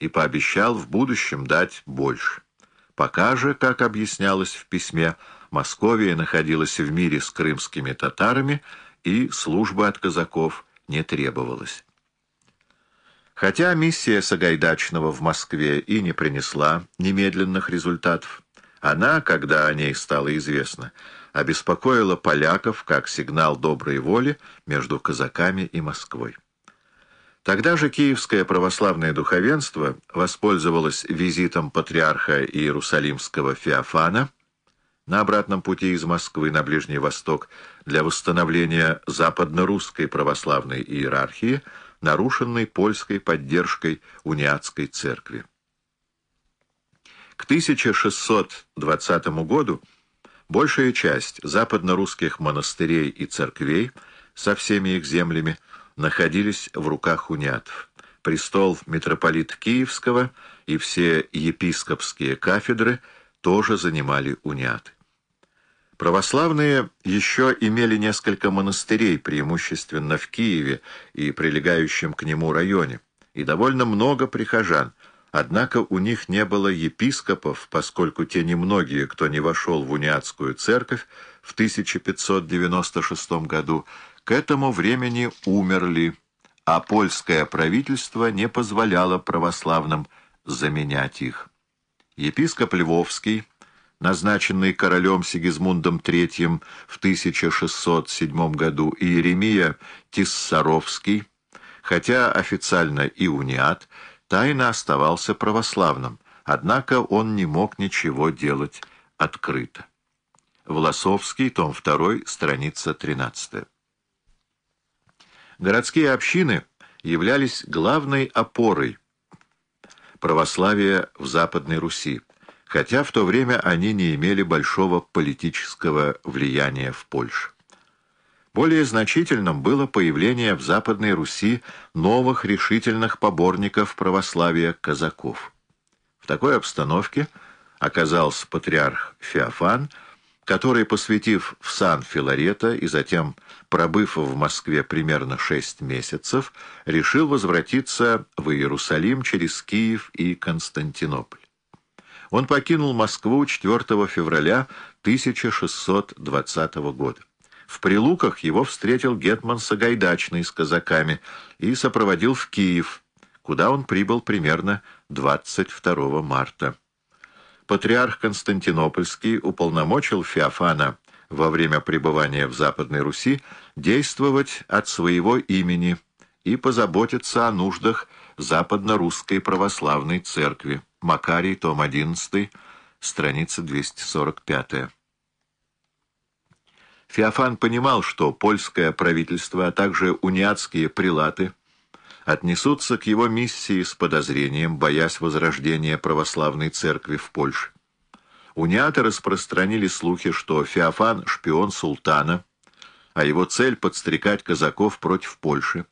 и пообещал в будущем дать больше. Пока же, как объяснялось в письме, Московия находилась в мире с крымскими татарами, и служба от казаков не требовалась. Хотя миссия Сагайдачного в Москве и не принесла немедленных результатов, она, когда о ней стало известно, обеспокоила поляков как сигнал доброй воли между казаками и Москвой. Тогда же киевское православное духовенство воспользовалось визитом патриарха Иерусалимского Феофана на обратном пути из Москвы на Ближний Восток для восстановления западно-русской православной иерархии, нарушенной польской поддержкой униатской церкви. К 1620 году большая часть западно-русских монастырей и церквей со всеми их землями находились в руках униатов. Престол митрополита Киевского и все епископские кафедры тоже занимали униаты. Православные еще имели несколько монастырей, преимущественно в Киеве и прилегающем к нему районе, и довольно много прихожан, однако у них не было епископов, поскольку те немногие, кто не вошел в униатскую церковь в 1596 году, к этому времени умерли, а польское правительство не позволяло православным заменять их. Епископ Львовский, назначенный королем Сигизмундом III в 1607 году, и Еремия Тиссаровский, хотя официально и униат, тайно оставался православным, однако он не мог ничего делать открыто. Власовский, том 2, страница 13. Городские общины являлись главной опорой православия в Западной Руси, хотя в то время они не имели большого политического влияния в Польше. Более значительным было появление в Западной Руси новых решительных поборников православия казаков. В такой обстановке оказался патриарх Феофан – который, посвятив в сан Филарета и затем пробыв в Москве примерно шесть месяцев, решил возвратиться в Иерусалим через Киев и Константинополь. Он покинул Москву 4 февраля 1620 года. В Прилуках его встретил Гетман Сагайдачный с казаками и сопроводил в Киев, куда он прибыл примерно 22 марта патриарх Константинопольский уполномочил Феофана во время пребывания в Западной Руси действовать от своего имени и позаботиться о нуждах Западно-Русской Православной Церкви. Макарий, том 11, страница 245. Феофан понимал, что польское правительство, а также униатские прилаты – отнесутся к его миссии с подозрением, боясь возрождения православной церкви в Польше. Униаты распространили слухи, что Феофан — шпион султана, а его цель — подстрекать казаков против Польши.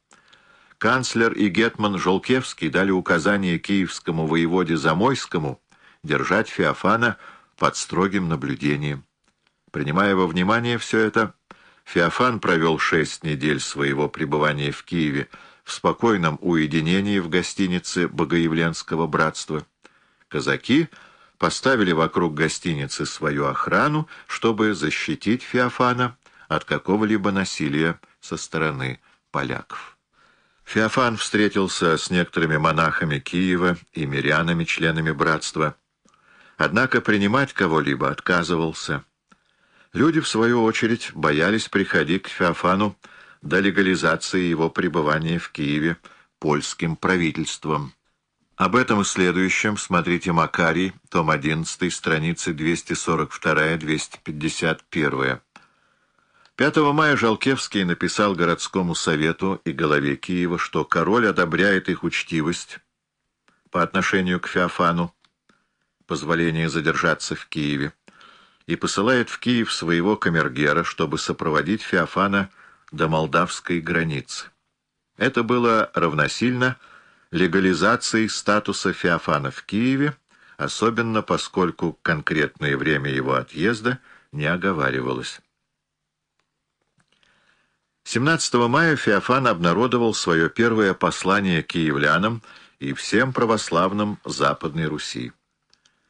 Канцлер и гетман Жолкевский дали указание киевскому воеводе Замойскому держать Феофана под строгим наблюдением. Принимая во внимание все это, Феофан провел шесть недель своего пребывания в Киеве в спокойном уединении в гостинице Богоявленского братства. Казаки поставили вокруг гостиницы свою охрану, чтобы защитить Феофана от какого-либо насилия со стороны поляков. Феофан встретился с некоторыми монахами Киева и мирянами, членами братства. Однако принимать кого-либо отказывался. Люди, в свою очередь, боялись приходить к Феофану до легализации его пребывания в Киеве польским правительством. Об этом и следующем смотрите Макарий, том 11, страницы 242-251. 5 мая Жалкевский написал городскому совету и голове Киева, что король одобряет их учтивость по отношению к Феофану, позволение задержаться в Киеве, и посылает в Киев своего камергера, чтобы сопроводить Феофана до молдавской границы. Это было равносильно легализации статуса Феофана в Киеве, особенно поскольку конкретное время его отъезда не оговаривалось. 17 мая Феофан обнародовал свое первое послание киевлянам и всем православным Западной Руси.